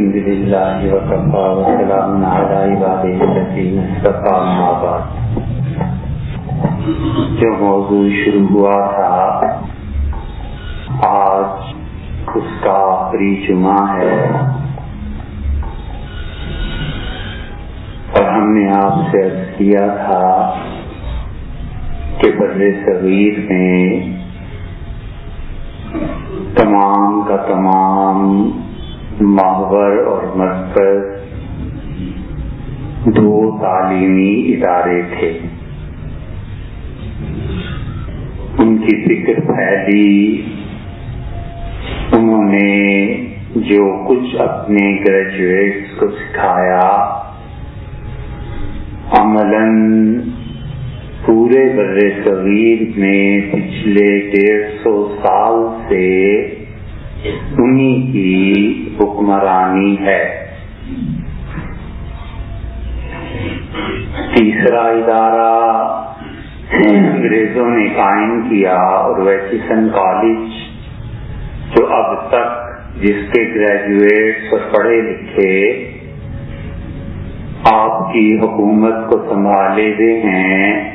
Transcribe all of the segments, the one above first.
الحمد لله وكفى وسلام على عباده الذين اصطفى ما بعد. جو موضوع شروع ہوا تھا، آج اس کا آخری جمعہ ہے۔ اور ہم نے آپ سے عرض کیا تھا کہ بر صغیر میں تمام کا تمام محور اور مرکز دو تعلیمی ادارے تھے۔ ان کی فکر پھیلی۔ انہوں نے جو کچھ اپنے گریجویٹس کو سکھایا، عملاً پورے بر صغیر میں پچھلے ڈیڑھ سو سال سے انہی کی حکمرانی ہے۔ تیسرا ادارہ انگریزوں نے قائم کیا اور ویکیسن کالج، جو اب تک جس کے گریجویٹس اور پڑھے لکھے آپ کی حکومت کو سنبھالے ہوئے ہیں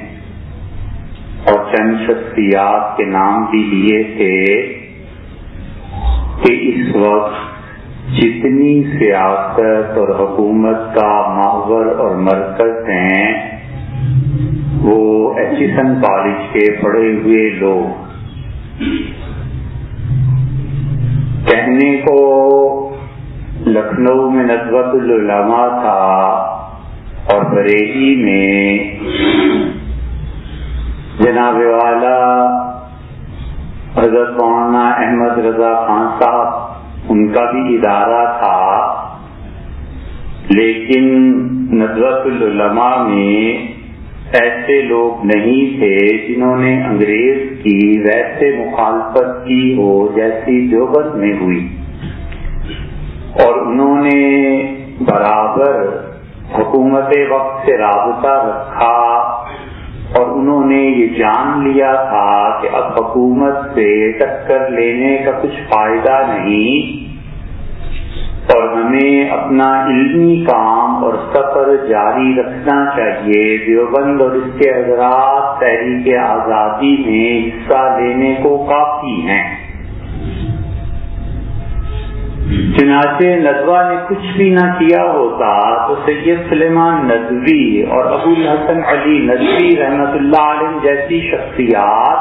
اور چند شخصیات کے نام بھی لیے تھے۔ کہ اس وقت جتنی سیاست اور حکومت کا محور اور مرکز ہیں، وہ ایچیسن کالج کے پڑھے ہوئے لوگ۔ کہنے کو لکھنؤ میں ندوت العلماء تھا اور بریلی میں جناب والا حضرت مولانا احمد رضا خان صاحب، ان کا بھی ادارہ تھا، لیکن ندوت العلماء میں ایسے لوگ نہیں تھے جنہوں نے انگریز کی ویسے مخالفت کی ہو جیسی دیوبند میں ہوئی۔ اور انہوں نے برابر حکومت وقت سے رابطہ رکھا اور انہوں نے یہ جان لیا تھا کہ اب حکومت سے ٹکر لینے کا کچھ فائدہ نہیں اور ہمیں اپنا علمی کام اور سفر جاری رکھنا چاہیے، دیوبند اور اس کے حضرات تحریک آزادی میں حصہ لینے کو کافی ہیں۔ چنانچہ ندوہ نے کچھ بھی نہ کیا ہوتا تو سید سلیمان ندوی اور ابو الحسن علی ندوی رحمت اللہ علیہ جیسی شخصیات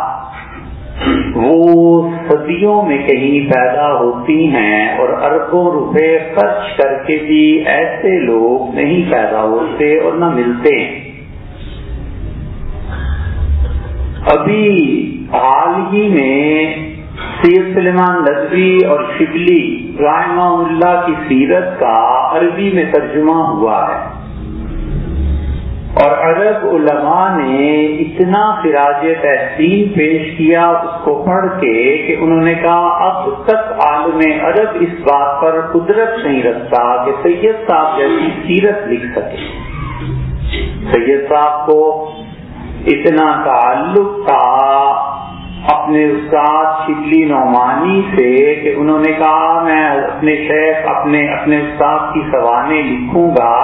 وہ صدیوں میں کہیں پیدا ہوتی ہیں اور اربوں روپے خرچ کر کے بھی ایسے لوگ نہیں پیدا ہوتے اور نہ ملتے ابھی حال ہی میں سید سلیمان ندوی اور شبلی رائمہ اللہ کی سیرت کا عربی میں ترجمہ ہوا ہے۔ اور عرب علماء نے اتنا خراج تحسین پیش کیا اس کو پڑھ کے کہ انہوں نے کہا، اب تک عالم عرب اس بات پر قدرت نہیں رکھتا کہ سید صاحب جیسی سیرت لکھ سکے۔ سید صاحب کو اتنا تعلق تھا اپنے استاد شبلی نعمانی سے کہ انہوں نے کہا میں اپنے شیخ، اپنے اپنے استاد کی سوانے لکھوں گا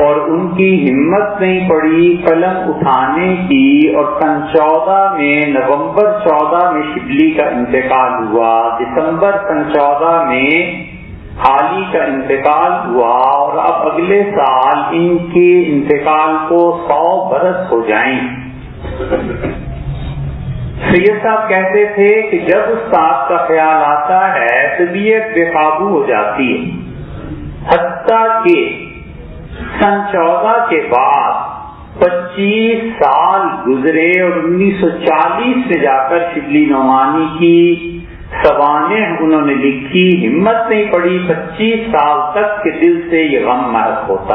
اور ان کی ہمت نہیں پڑی قلم اٹھانے کی اور سن چودہ میں، نومبر چودہ میں شبلی کا انتقال ہوا، دسمبر سن چودہ میں حالی کا انتقال ہوا اور اب اگلے سال ان کے انتقال کو سو برس ہو جائیں۔ سید صاحب کہتے تھے کہ جب استاد کا خیال آتا ہے طبیعت بے قابو ہو جاتی ہے۔ حتیٰ کہ سن چودہ کے بعد پچیس سال گزرے اور انیس سو چالیس میں جا کر شبلی نعمانی کی سوانح انہوں نے لکھی، ہمت نہیں پڑی، پچیس سال تک کے دل سے یہ غم مرک ہوتا۔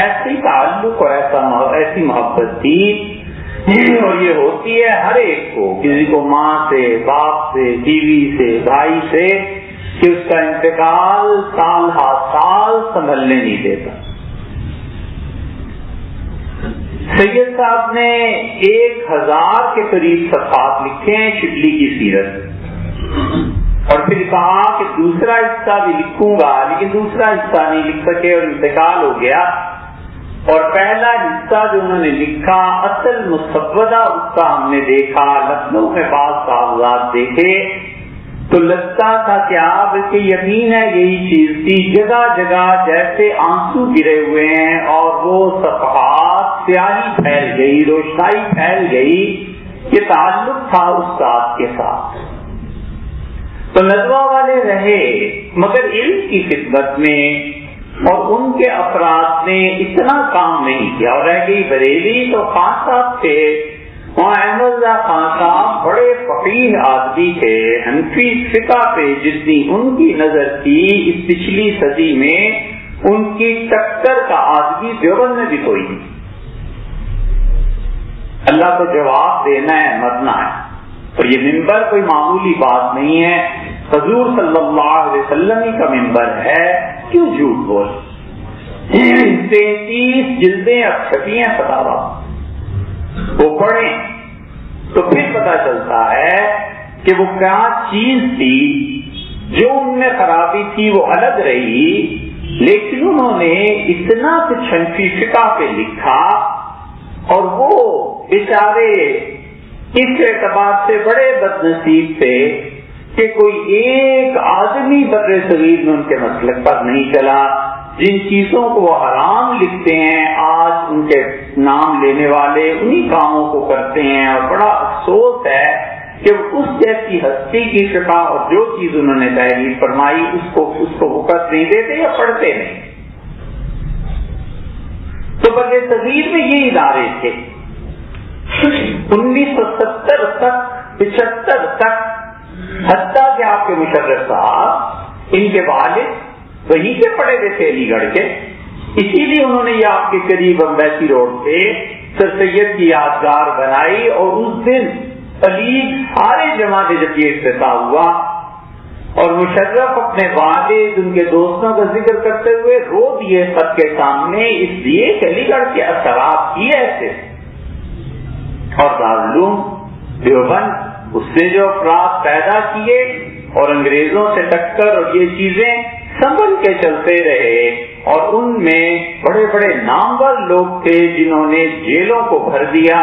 ایسی تعلق اور ایسا ایسی محبت تھی یہ ہوتی ہے ہر ایک کو، کسی کو ماں سے، باپ سے، بیوی سے، بھائی سے، کہ اس کا انتقال سال ہا سال سنبھلنے نہیں دیتا۔ سید صاحب نے ایک ہزار کے قریب صفحات لکھے ہیں شبلی کی سیرت۔ اور پھر کہا کہ دوسرا حصہ بھی لکھوں گا، لیکن دوسرا حصہ نہیں لکھ سکے اور انتقال ہو گیا۔ اور پہلا حصہ جو انہوں نے لکھا، اصل مسودہ اس کا ہم نے دیکھا، لکھنؤ میں بعض کاغذات دیکھے۔ تو لگتا تھا کیا بلکہ یقین ہے یہی چیز تھی جگہ جگہ جیسے آنسو گرے ہوئے ہیں اور وہ صفحات سیاہی پھیل گئی، روشنائی پھیل گئی یہ تعلق تھا استاد کے ساتھ۔ تو ندوا والے رہے، مگر علم کی خدمت میں اور ان کے افراد نے اتنا کام نہیں کیا۔ اور رہ گئی بریلی تو خان صاحب تھے۔ وہاں احمد خان صاحب بڑے فقیر آدمی تھے۔ حنفی فقہ پہ جتنی ان کی نظر تھی اس پچھلی صدی میں، ان کی ٹکر کا آدمی دیوبند میں بھی کوئی نہیں۔ اللہ کو جواب دینا ہے، مرنا ہے۔ اور یہ ممبر کوئی معمولی بات نہیں ہے۔ حضور صلی اللہ علیہ وسلم ہی کا ممبر ہے۔ کیوں جھوٹ بول؟ تینتیس جلدیں اب چھپی ہیں فتوا وہ پڑھیں تو پھر پتا چلتا ہے کہ وہ کیا چیز تھی جو ان میں خرابی تھی، وہ الگ رہی، لیکن انہوں نے اتنا کچھ چھنفی فکا پہ لکھا اور وہ بیچارے اس اعتبار سے بڑے بد نصیب تھے۔ کہ کوئی ایک آدمی بر صغیر میں ان کے مسلک پر نہیں چلا، جن چیزوں کو وہ حرام لکھتے ہیں، آج ان کے نام لینے والے انہی کاموں کو کرتے ہیں اور بڑا افسوس ہے کہ اس جیسی ہستی کی شفا اور جو چیز انہوں نے تحریر فرمائی، اس کو اس کو وقت نہیں دیتے یا پڑھتے نہیں۔ تو بر صغیر میں یہ ادارے تھے۔ انیس سو ستر تک، پچہتر تک حتیٰ کہ آپ کے مشرف صاحب، ان کے والد وہیں سے پڑے ہوئے تھے علی گڑھ کے۔ اسی لیے انہوں نے یہ آپ کے قریب امبیسی روڈ پہ سر سید کی یادگار بنائی اور اس دن علی سارے جمع سے جب یہ افتتاح ہوا اور مشرف اپنے والد، ان کے دوستوں کا ذکر کرتے ہوئے رو دیے سب کے سامنے، اس لیے کہ علی گڑھ کے اثرات ہی ایسے۔ اور دارالعلوم دیوبند اس نے جو افراد پیدا کیے اور انگریزوں سے ٹکر اور یہ چیزیں سنبھل کے چلتے رہے اور ان میں بڑے بڑے نامور لوگ تھے جنہوں نے جیلوں کو بھر دیا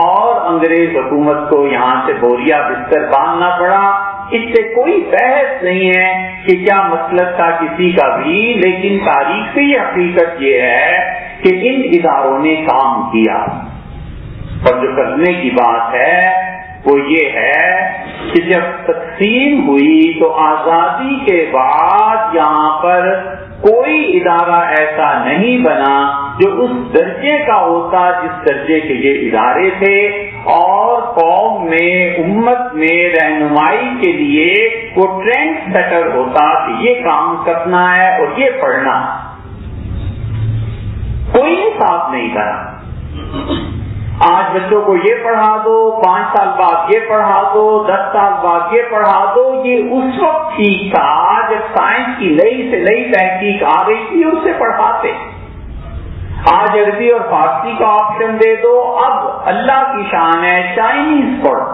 اور انگریز حکومت کو یہاں سے بوریا بستر باندھنا پڑا۔ اس سے کوئی بحث نہیں ہے کہ کیا مسلک تھا کسی کا بھی، لیکن تاریخی حقیقت یہ ہے کہ ان اداروں نے کام کیا۔ اور جو کرنے کی بات ہے وہ یہ ہے کہ جب تقسیم ہوئی تو آزادی کے بعد یہاں پر کوئی ادارہ ایسا نہیں بنا جو اس درجے کا ہوتا جس درجے کے یہ ادارے تھے اور قوم میں، امت میں رہنمائی کے لیے وہ ٹرینڈ سیٹر ہوتا کہ یہ کام کرنا ہے اور یہ پڑھنا۔ کوئی صاف نہیں کرا۔ آج بچوں کو یہ پڑھا دو، پانچ سال بعد یہ پڑھا دو، دس سال بعد یہ پڑھا دو، یہ اس وقت ٹھیک تھا، جب سائنس کی نئی سے نئی تحقیق آ گئی تھی اسے پڑھاتے۔ آج عربی اور فارسی کا آپشن دے دو۔ اب اللہ کی شان ہے چائنیز پڑھو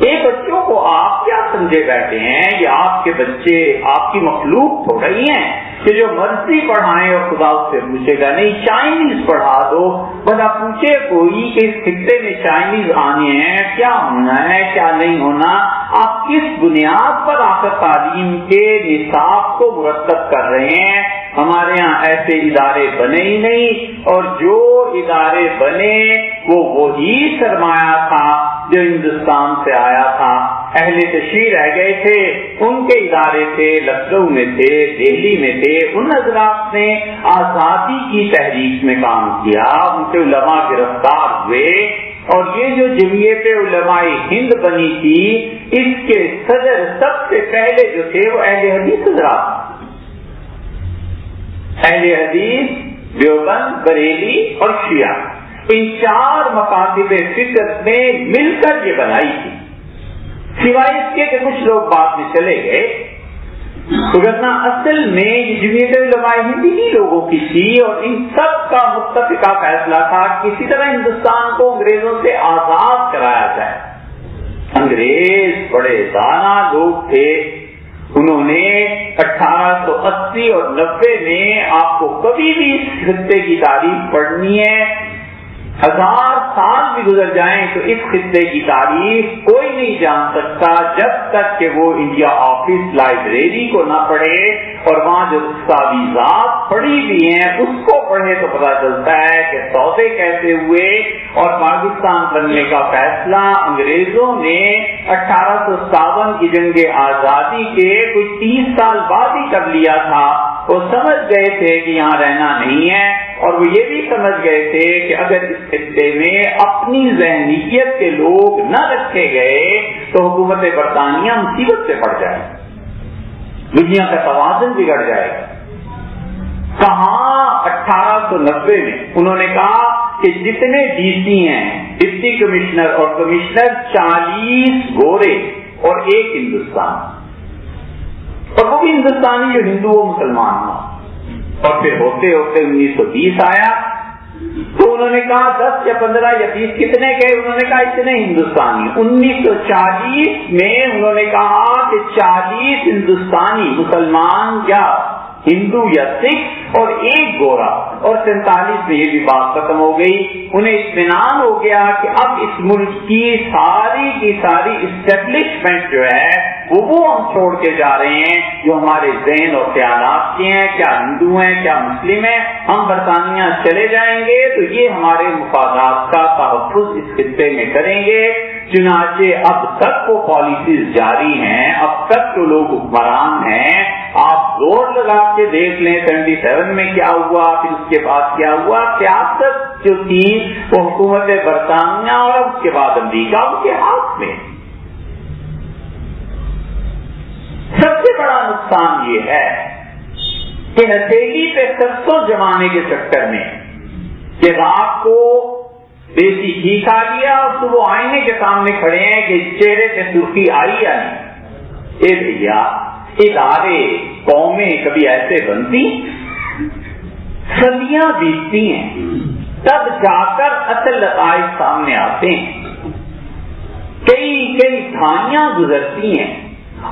ایک بچوں کو آپ کیا سمجھے بیٹھے ہیں؟ یہ آپ کے بچے، آپ کی مخلوق ہو رہی ہیں۔ کہ جو مرضی پڑھائیں اور خدا اس سے پوچھے گا، نہیں چائنیز پڑھا دو۔ بنا پوچھے، کوئی کہ اس خطے میں چائنیز آنے ہیں، کیا ہونا ہے، کیا نہیں ہونا؟ آپ کس بنیاد پر آ کر تعلیم کے نصاب کو مرتب کر رہے ہیں؟ ہمارے یہاں ایسے ادارے بنے ہی نہیں، اور جو ادارے بنے، وہ وہی سرمایہ تھا جو ہندوستان سے آیا تھا، اہل تشریح رہ گئے تھے، ان کے ادارے تھے، لکھنؤ میں تھے، دہلی میں تھے، ان حضرات نے آزادی کی تحریک میں کام کیا، ان کے علماء گرفتار ہوئے، اور یہ جو جمعیت علماء ہند بنی تھی، اس کے صدر سب سے پہلے جو تھے وہ اہل حدیث حضرات اہل حدیث، دیوبند، بریلی اور شیعہ۔ ان چار مکاتب فکر نے مل کر یہ بنائی تھی۔ سوائے اس کے کہ کچھ لوگ بعد میں چلے گئے اصل میں جمعیت علماء ہندی ہی لوگوں کی تھی اور ان سب کا متفقہ فیصلہ تھا کسی طرح ہندوستان کو انگریزوں سے آزاد کرایا جائے۔ انگریز بڑے دانا لوگ تھے۔ انہوں نے اٹھارہ سو اسی اور نبے میں آپ کو کبھی بھی اس خطے کی تعریف پڑھنی ہے۔ ہزار سال بھی گزر جائیں تو اس خطے کی تاریخ کوئی نہیں جان سکتا جب تک کہ وہ انڈیا آفس لائبریری کو نہ پڑھے اور وہاں جو دستاویزات پڑھی بھی ہیں، اس کو پڑھے تو پتا چلتا ہے کہ سودے کیسے ہوئے اور پاکستان بننے کا فیصلہ انگریزوں نے اٹھارہ سو ستاون کی جنگ آزادی کے کچھ تیس سال بعد ہی کر لیا تھا۔ وہ سمجھ گئے تھے کہ یہاں رہنا نہیں ہے۔ اور وہ یہ بھی سمجھ گئے تھے کہ اگر اس خطے میں اپنی ذہنیت کے لوگ نہ رکھے گئے تو حکومت برطانیہ مصیبت سے پڑ جائے دنیا کا توازن بگڑ جائے گا۔ کہاں اٹھارہ سو نبے میں انہوں نے کہا کہ جتنے ڈی سی ہیں، ڈپٹی کمشنر اور کمشنر چالیس گورے اور ایک ہندوستان۔ اور وہ بھی ہندوستانی جو ہندو و مسلمان ہوں۔ اور پھر ہوتے ہوتے انیس سو بیس آیا تو انہوں نے کہا دس یا پندرہ یا بیس کتنے کے انہوں نے کہا اتنے ہندوستانی انیس سو چالیس میں انہوں نے کہا کہ چالیس ہندوستانی مسلمان کیا ہندو یا سکھ اور ایک گورا اور سینتالیس میں یہ بھی بات ختم ہو گئی۔ انہیں اطمینان ہو گیا کہ اب اس ملک کی ساری کی ساری اسٹیبلشمنٹ جو ہے، وہ وہ ہم چھوڑ کے جا رہے ہیں جو ہمارے ذہن اور خیالات کے ہیں، کیا ہندو ہیں، کیا مسلم ہیں، ہم برطانیہ چلے جائیں گے تو یہ ہمارے مفادات کا تحفظ اس خطے میں کریں گے۔ چنانچہ اب تک وہ پالیسیز جاری ہیں، اب تک جو لوگ حکمران ہیں زور لگا کے دیکھ لیں سیونٹی سیون میں کیا ہوا، پھر اس کے بعد کیا ہوا، سیاست جو تھی وہ حکومت برطانیہ اور اس کے بعد امریکہ ان کے ہاتھ میں۔ سب سے بڑا نقصان یہ ہے کہ ہتھیلی پہ سسو جمانے کے چکر میں کہ رات کو دیسی گھی کھا لیا اور صبح آئینے کے سامنے کھڑے ہیں کہ چہرے پہ سرخی آئی یا نہیں۔ اے بھیا ادارے قومیں کبھی ایسے بنتی صدیاں بیتتی ہیں، تب جا کر اصل لطائف سامنے آتے ہیں۔ کئی کئی دھانیاں گزرتی ہیں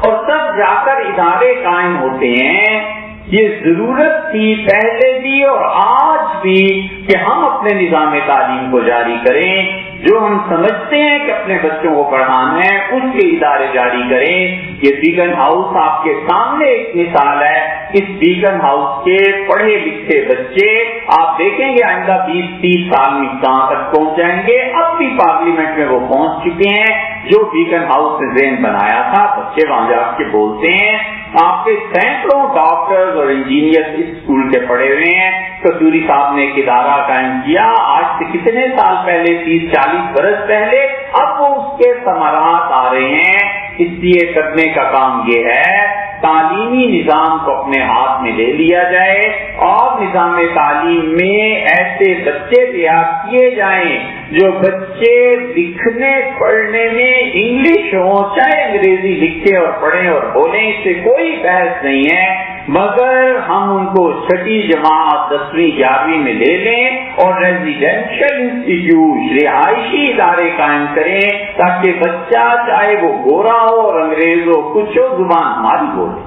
اور تب جا کر ادارے قائم ہوتے ہیں۔ یہ ضرورت تھی پہلے بھی اور آج بھی کہ ہم اپنے نظام تعلیم کو جاری کریں۔ جو ہم سمجھتے ہیں کہ اپنے بچوں کو پڑھانا ہے ان کے ادارے جاری کریں۔ یہ بیگن ہاؤس آپ کے سامنے ایک مثال ہے۔ اس بیگن ہاؤس کے پڑھے لکھے بچے، آپ دیکھیں گے آئندہ بیس تیس سال میں کہاں تک پہنچ جائیں گے۔ اب بھی پارلیمنٹ میں وہ پہنچ چکے ہیں۔ جو بیگن ہاؤس نے ذہن بنایا تھا، بچے وہاں جا کے بولتے ہیں۔ آپ کے سینکڑوں ڈاکٹر اور انجینئر اس اسکول کے پڑھے ہوئے ہیں۔ کستوری صاحب نے ایک ادارہ قائم کیا۔ آج سے کتنے سال پہلے، تیس، چالیس برس پہلے، اب وہ اس کے سمراٹ آ رہے ہیں۔ اس لیے کرنے کا کام یہ ہے، تعلیمی نظام کو اپنے ہاتھ میں لے لیا جائے اور نظام تعلیم میں ایسے بچے تیار کیے جائیں جو بچے لکھنے پڑھنے میں انگلش ہوں، چاہے انگریزی لکھے اور پڑھیں اور بولیں، اس سے کوئی بحث نہیں ہے۔ مگر ہم ان کو چھٹی جماعت، دسویں، گیارہویں میں لے لیں اور ریزیڈینشل انسٹیٹیوٹ رہائشی ادارے قائم کریں تاکہ بچہ چاہے وہ گورا ہو اور انگریز ہو، کچھ ہو، زبان ہماری بولے۔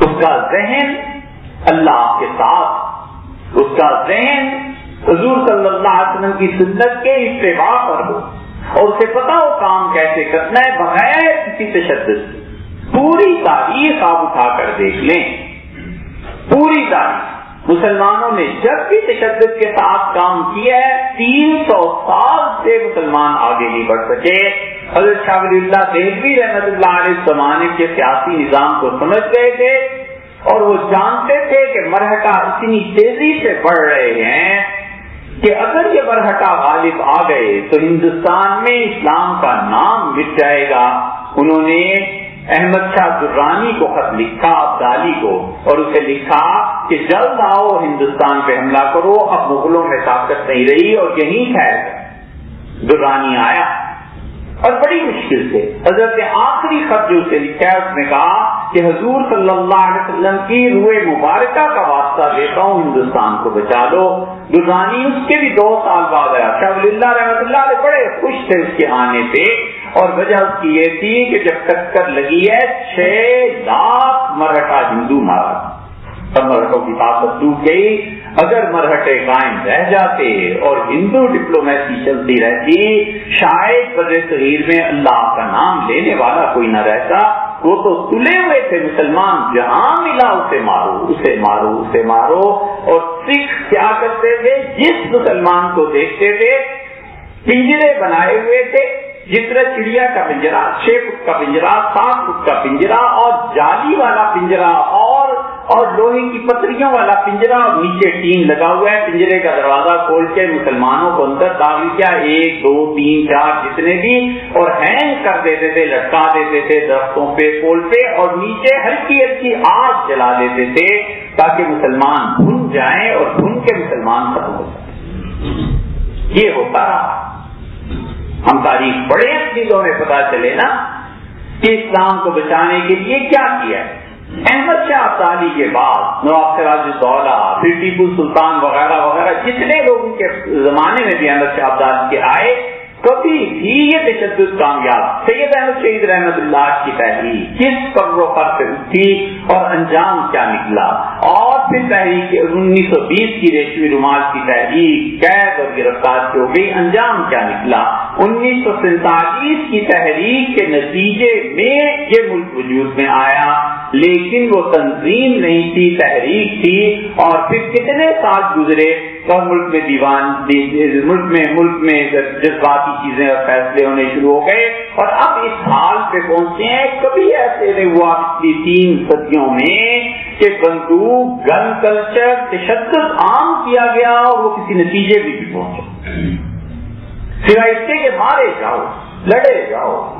اس کا ذہن اللہ کے ساتھ اس کا ذہن حضور صلی اللہ علیہ وسلم کی سنت کے اتباع پر ہو اور اسے پتا ہو کام کیسے کرنا ہے، بغیر کسی تشدد سے پوری تاریخ آپ اٹھا کر دیکھ لیں۔ پوری تاریخ۔ مسلمانوں نے جب بھی تشدد کے ساتھ کام کیا ہے، تین سو سال سے مسلمان آگے نہیں بڑھ سکے۔ حضرت شاہ ولی اللہ دہلوی رحمت اللہ علیہ زمانے کے سیاسی نظام کو سمجھ گئے تھے۔ اور وہ جانتے تھے کہ مرحٹا اتنی تیزی سے بڑھ رہے ہیں کہ اگر یہ مرحٹا غالب آ گئے تو ہندوستان میں اسلام کا نام مٹ جائے گا۔ انہوں نے احمد شاہ درانی کو خط لکھا، ابدالی کو، اور اسے لکھا کہ جلد آؤ، ہندوستان پہ حملہ کرو، اب مغلوں میں طاقت نہیں رہی اور یہیں ٹھہر درانی آیا۔ اور بڑی مشکل سے۔ حضرت نے آخری خط جو اسے لکھا ہے، اس نے کہا کہ حضور صلی اللہ علیہ وسلم کی روح مبارکہ کا واسطہ دیتا ہوں، ہندوستان کو بچا لو۔ دورانی اس کے بھی دو سال بعد آیا شاہ اللہ رحمۃ اللہ علیہ بڑے خوش تھے اس کے آنے پہ اور وجہ اس کی یہ تھی کہ جب ٹکر لگی ہے، چھ لاکھ مرہٹا ہندو مارا۔ مرہٹوں کی طاقت ڈوب گئی۔ اگر مرہٹے قائم رہ جاتے اور ہندو ڈپلومیسی چلتی رہتی، شاید بر صغیر میں اللہ کا نام لینے والا کوئی نہ رہتا، وہ تو تلے ہوئے تھے مسلمان، جہاں ملا اسے مارو اسے مارو اسے مارو۔ اور سکھ کیا کرتے تھے؟ جس مسلمان کو دیکھتے تھے، پنجرے بنائے ہوئے تھے جس طرح چڑیا کا پنجرا، چھ فٹ کا پنجرا، سات فٹ کا پنجرا اور جالی والا پنجرا اور لوہے کی پتریوں والا پنجرا اور نیچے ٹین لگا ہوا ہے۔ پنجرے کا دروازہ کھول کے مسلمانوں کو اندر داخل کیا۔ ایک، دو، تین، چار جتنے بھی اور ہینگ کر دیتے تھے، لٹکا دیتے تھے درختوں پہ کول پہ اور نیچے ہلکی ہلکی آگ جلا دیتے تھے تاکہ مسلمان بھن جائیں اور بھن کے مسلمان ختم ہو جائیں۔ یہ ہوتا رہا۔ ہم تاریخ بڑے چیزوں میں پتا چلے نا کہ اسلام کو بچانے کے لیے کیا کیا ہے۔ احمد شاہ افسانی کے بعد، نواب سراج الدولہ، پھر ٹیپو سلطان وغیرہ وغیرہ، جتنے لوگوں کے زمانے میں بھی احمد شاہ افزاد کے آئے، کبھی بھی یہ تشدد کامیاب۔ سید احمد شہید رحمت اللہ کی تحریر کس پر سے اٹھی اور انجام کیا نکلا؟ اور پھر تحریک انیس سو بیس کی ریشمی رومال کی تحریک، قید اور گرفتار کی ہو گئی انجام کیا نکلا؟ انیس سو سینتالیس کی تحریک کے نتیجے میں یہ ملک وجود میں آیا، لیکن وہ تنظیم نہیں تھی، تحریک تھی۔ اور پھر کتنے سال گزرے اور ملک میں دیوان، ملک میں ملک میں جذباتی چیزیں اور فیصلے ہونے شروع ہو گئے۔ اور اب اس حال پہ پہنچے ہیں، کبھی ایسے نہیں ہوا پچھلی تین صدیوں میں کہ بندوق، گن کلچر، تشدد عام کیا گیا اور وہ کسی نتیجے بھی بھی پہنچے سوائے اس کے مارے جاؤ، لڑے جاؤ۔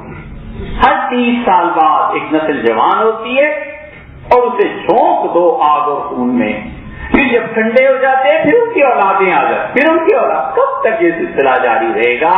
ہر تیس سال بعد ایک نسل جوان ہوتی ہے اور اسے جھونک دو آگ اور خون میں۔ پھر جب ٹھنڈے ہو جاتے ہیں، پھر ان کی اولادیں آ جاتی پھر ان کی اولاد کب تک یہ سلسلہ جاری رہے گا؟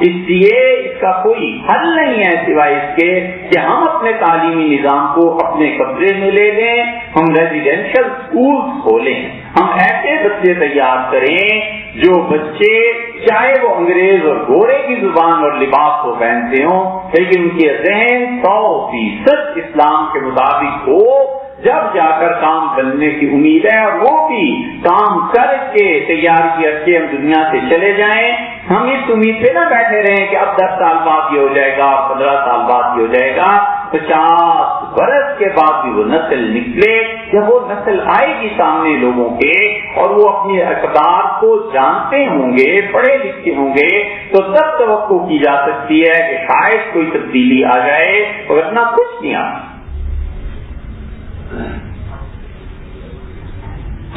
اس لیے اس کا کوئی حل نہیں ہے سوائے اس کے کہ ہم اپنے تعلیمی نظام کو اپنے قبضے میں لے لیں، ہم ریزیڈینشل اسکول کھولیں، ہم ایسے بچے تیار کریں جو بچے چاہے وہ انگریز اور گورے کی زبان اور لباس کو پہنتے ہوں، لیکن ان کی ذہن سو فیصد اسلام کے مطابق ہو۔ جب جا کر کام بننے کی امید ہے اور وہ بھی کام کر کے تیار کی اچھے ہم دنیا سے چلے جائیں، ہم اس امید پہ نہ بیٹھے رہے کہ اب دس سال بعد یہ ہو جائے گا پندرہ سال بعد یہ ہو جائے گا۔ پچاس برس کے بعد بھی وہ نسل نکلے، جب وہ نسل آئے گی سامنے لوگوں کے اور وہ اپنے اقدار کو جانتے ہوں گے، پڑھے لکھے ہوں گے، تو تب توقع کی جا سکتی ہے کہ شاید کوئی تبدیلی آ جائے اور اتنا کچھ نہیں آ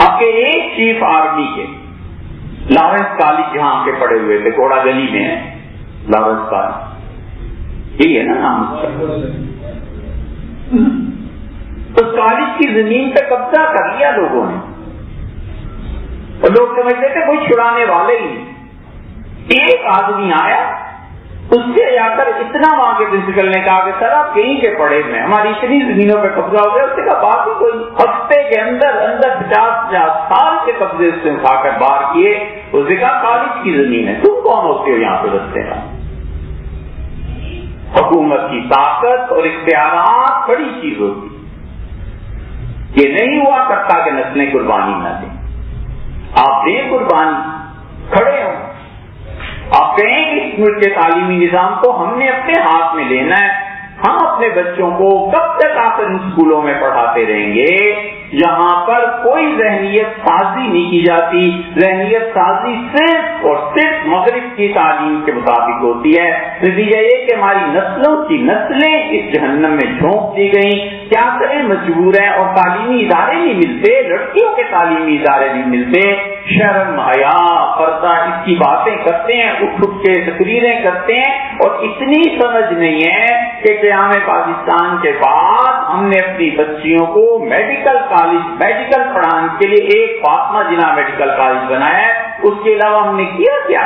آپ کے ایک چیف آرمی کے، لارنس کالج جہاں جی کے پڑے ہوئے تھے کوڑا گلی میں لارنس کالج یہی ہے نا نام۔ اس کالج کی زمین پہ قبضہ کر لیا لوگوں نے۔ اور لوگ سمجھتے تھے کوئی چھڑانے والے ہی ایک آدمی آیا، اس سے جا کر اتنا وہاں کے پرنسپل نے کہا کہ سر آپ کہیں کے پڑے میں ہماری اتنی زمینوں پہ قبضہ ہو گیا، اس کہا باقی کوئی ہفتے کے اندر اندر پچاس پچاس سال کے قبضے سے اٹھا کر باہر کیے۔ اس نے کہا کالج کی زمین ہے، تم کون ہوتے ہو یہاں پہ رستے کا حکومت کی طاقت اور اختیارات بڑی چیز ہوتی یہ نہیں ہوا کرتا کہ نسلیں قربانی نہ دیں۔ آپ دیں قربانی، کھڑے ہوں۔ آپ کہیں کہ اس ملک کے تعلیمی نظام کو ہم نے اپنے ہاتھ میں لینا ہے۔ ہم اپنے بچوں کو کب تک آ کر اسکولوں میں پڑھاتے رہیں گے۔ جہاں پر کوئی ذہنیت سازی نہیں کی جاتی۔ ذہنیت سازی صرف اور صرف مغرب کی تعلیم کے مطابق ہوتی ہے۔ نتیجہ یہ کہ ہماری نسلوں کی نسلیں اس جہنم میں جھونک دی گئی کیا کریں؟ مجبور ہیں اور تعلیمی ادارے نہیں ملتے، لڑکیوں کے تعلیمی ادارے نہیں ملتے۔ شرم حیا پردہ اس کی باتیں کرتے ہیں، اٹھ اٹھ کے تقریریں کرتے ہیں اور اتنی سمجھ نہیں ہے کہ قیام پاکستان کے بعد ہم نے اپنی بچیوں کو میڈیکل کالج میڈیکل پڑھانے کے لیے ایک فاطمہ جنا میڈیکل کالج بنایا ہے۔ اس کے علاوہ ہم نے کیا کیا؟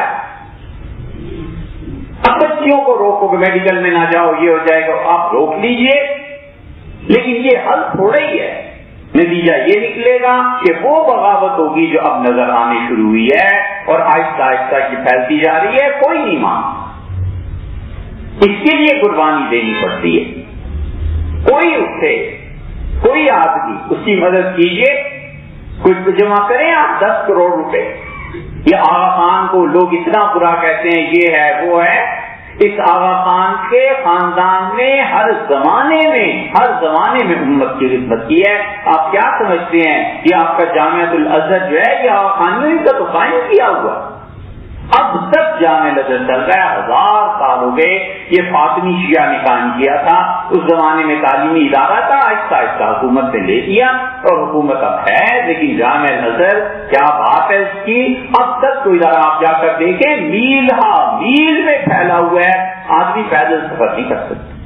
اب بچیوں کو روکو کہ میڈیکل میں نہ جاؤ، یہ ہو جائے گا، آپ روک لیجیے۔ لیکن یہ حل تھوڑا ہی ہے۔ نتیجہ یہ نکلے گا کہ وہ بغاوت ہوگی جو اب نظر آنی شروع ہوئی ہے اور آہستہ آہستہ کی پھیلتی جا رہی ہے، کوئی نہیں مان اس کے لیے قربانی دینی پڑتی ہے۔ کوئی اٹھے کوئی آدمی اس کی مدد کیجیے کوئی جمع کریں آپ دس کروڑ روپے۔ یہ آغا خان کو لوگ اتنا برا کہتے ہیں، یہ ہے، وہ ہے۔ اس آغا خان کے خاندان نے ہر زمانے میں، ہر زمانے میں امت کی خدمت کی ہے۔ آپ کیا سمجھتے ہیں؟ یہ آپ کا جامعت الازہر جو ہے، یہ آغا خان نے ان کا تو قائم کیا ہوا۔ اب تک جامع نظر چل رہا ہے۔ ہزار سال ہو گئے یہ فاطمی شیعہ نے قائم کیا تھا۔ اس زمانے میں تعلیمی ادارہ تھا، آہستہ آہستہ حکومت نے لے لیا اور حکومت اب ہے، لیکن جامع نظر کیا بات ہے اس کی؟ اب تک کوئی ادارہ آپ جا کر دیکھیں، میل ہا میل میں پھیلا ہوا ہے۔ آدمی پیدل سفر نہیں کر سکتے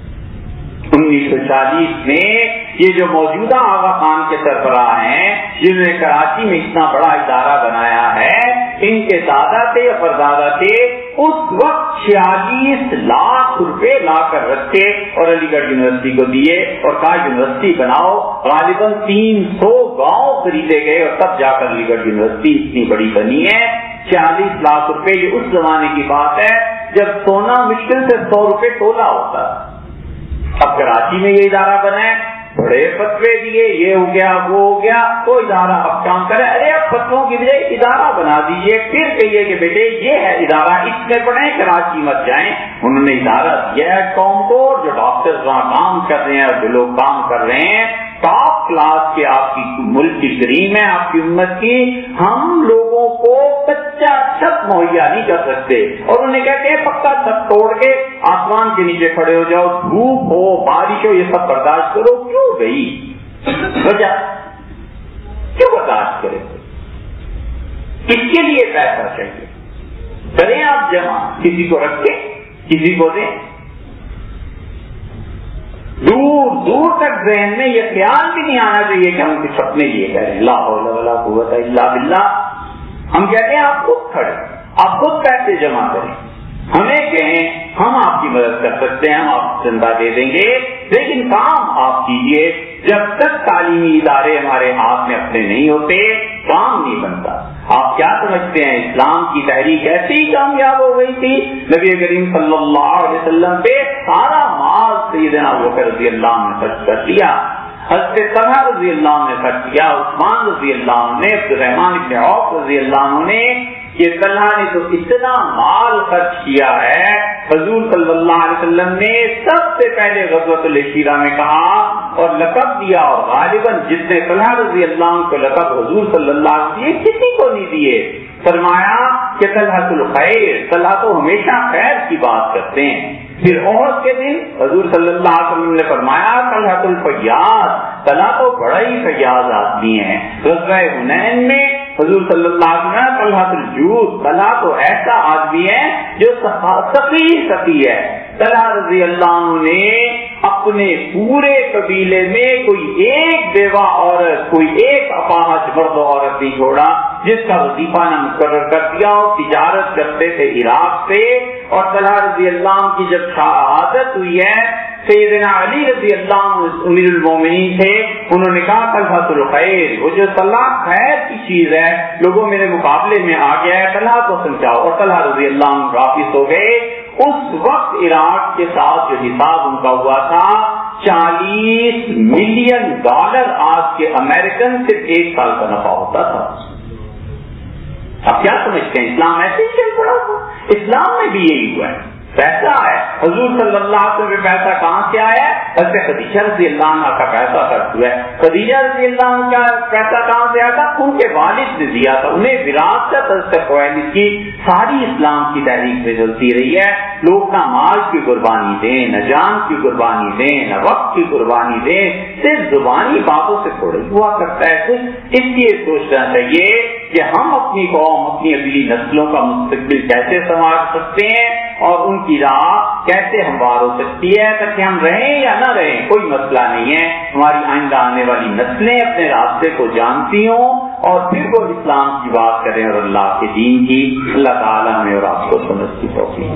انیس سو چالیس میں یہ جو موجودہ آغا خان کے سربراہ ہیں، جنہوں نے کراچی میں اتنا بڑا ادارہ بنایا ہے ان کے دادا تھے یا پردادا تھے، اس وقت چھیالیس لاکھ روپے لا کر رکھے اور علی گڑھ یونیورسٹی کو دیے اور کہا یونیورسٹی بناؤ۔ غالباً تین سو گاؤں خریدے گئے اور تب جا کر علی گڑھ یونیورسٹی اتنی بڑی بنی ہے۔ چھیالیس لاکھ روپے، یہ اس زمانے کی بات ہے جب سونا مشکل سے سو روپے تولا ہوتا۔ اب کراچی میں یہ ادارہ بنا ہے۔ بڑے فتوے دیے، یہ ہو گیا، وہ ہو گیا تو ادارہ اب کام کرے ارے، اب فتووں کی بجائے ادارہ بنا دیجیے۔ پھر کہیے کہ بیٹے، یہ ہے ادارہ، اس میں پڑھیں کراچی مت جائیں۔ انہوں نے ادارہ دیا ہے، قوم کو جو ڈاکٹر وہاں کام کر رہے ہیں، اور جو لوگ کام کر رہے ہیں ٹاپ کلاس کے آپ کی ملک کی کریم ہے، آپ کی امت کی۔ ہم لوگوں کو کچا چھت مہیا نہیں کر سکتے۔ اور انہیں کہتے ہیں پکا چھت توڑ کے آسمان کے نیچے کھڑے ہو جاؤ۔ دھوپ ہو، بارش ہو، یہ سب برداشت کرو۔ کیوں گئی۔ وجہ کیوں برداشت کرے؟ اس کے لیے پیسہ چاہیے۔ کریں آپ جمع کسی کو رکھیں کسی کو دیں۔ دور دور تک ذہن میں یہ خیال بھی نہیں آنا چاہیے کہ ہم کچھ اپنے لیے کریں اللہ قوت اللہ بلّہ ہم کہتے ہیں، آپ خود کھڑے۔ آپ خود پیسے جمع کریں۔ ہمیں کہیں ہم آپ کی مدد کر سکتے ہیں، ہم آپ کو چندہ دے دیں گے۔ لیکن کام آپ کیجیے، جب تک تعلیمی ادارے ہمارے ہاتھ میں اپنے نہیں ہوتے، کام نہیں بنتا۔ آپ کیا سمجھتے ہیں؟ اسلام کی تحریک ایسی ہی کامیاب ہو گئی تھی۔ نبی کریم صلی اللہ علیہ وسلم پہ سارا مال سیدنا بکر رضی اللہ نے خرچ کر دیا۔ حضرت طلحہ رضی اللہ نے خرچ کیا، عثمان رضی اللہ نے عبد الرحمان ابن عوف رضی اللہ نے یہ طلحہ نے تو اتنا مال خرچ کیا ہے، حضور صلی اللہ علیہ وسلم نے سب سے پہلے غزوت الشیرہ میں کہا، اور لقب دیا، اور غالباً جتنے طلحہ رضی اللہ کو لقب حضور صلی اللہ علیہ وسلم کسی کو نہیں دیے۔ فرمایا کہ طلحہ الخیر طلحہ تو ہمیشہ خیر کی بات کرتے ہیں۔ پھر عہد کے دن حضور صلی اللہ علیہ وسلم نے فرمایا طلحہ الفیاض طلحہ تو بڑا ہی فیاض آدمی ہے غزوہ حنین میں حضور صلی اللہ علیہ وسلم طلحہ الجود طلحہ تو ایسا آدمی ہے جو سفی سفی ہے۔ طلحہ رضی اللہ عنہ نے اپنے پورے قبیلے میں کوئی ایک بیوہ عورت، کوئی ایک اپاہج مرد عورت نہیں چھوڑا، جس کا وظیفہ نہ مقرر کر دیا اور تجارت کرتے تھے عراق سے۔ اور طلحہ رضی اللہ عنہ کی جب شہادت ہوئی ہے سیدنا علی رضی اللہ امیر المومنین تھے، انہوں نے کہا طلحہ الخیر، وہ جو صلاح خیر کی چیز ہے، لوگوں میرے مقابلے میں آ گیا ہے طلحہ کو سمجھاؤ۔ اور طلحہ رضی اللہ عنہ واپس ہو گئے۔ اس وقت عراق کے ساتھ جو حساب ان کا ہوا تھا، چالیس ملین ڈالر آج کے امریکن صرف ایک سال کا نفع ہوتا تھا۔ اب کیا سمجھتے ہیں؟ اسلام ایسے ہی چل پڑا تھا۔ اسلام میں بھی یہی ہوا ہے۔ پیسہ ہے حضور صلی اللہ علیہ وسلم پیسہ کہاں سے آیا؟ ہے خدیجہ رضی اللہ عنہ کا پیسہ خرچ ہوا ہے۔ خدیجہ رضی اللہ عنہ کا پیسہ کہاں سے آیا تھا؟ ان کے والد نے دیا تھا۔ انہیں وراثت کی ساری اسلام کی تحریک میں چلتی رہی ہے۔ لوگ نہ مال کی قربانی دیں، نہ جان کی قربانی دیں، نہ وقت کی قربانی دیں۔ صرف زبانی باتوں سے تھوڑا ہوا کرتا ہے۔ کچھ اس لیے سوچنا چاہیے کہ ہم اپنی قوم، اپنی اگلی نسلوں کا مستقبل کیسے سنوار سکتے ہیں؟ اور ان کی راہ کیسے ہموار ہو سکتی ہے تاکہ ہم رہیں یا نہ رہیں، کوئی مسئلہ نہیں ہے۔ ہماری آئندہ آنے والی نسلیں اپنے راستے کو جانتی ہوں اور پھر وہ اسلام کی بات کریں اور اللہ کے دین کی۔ اللہ تعالیٰ میں اور آپ کو سمجھتی ہوگی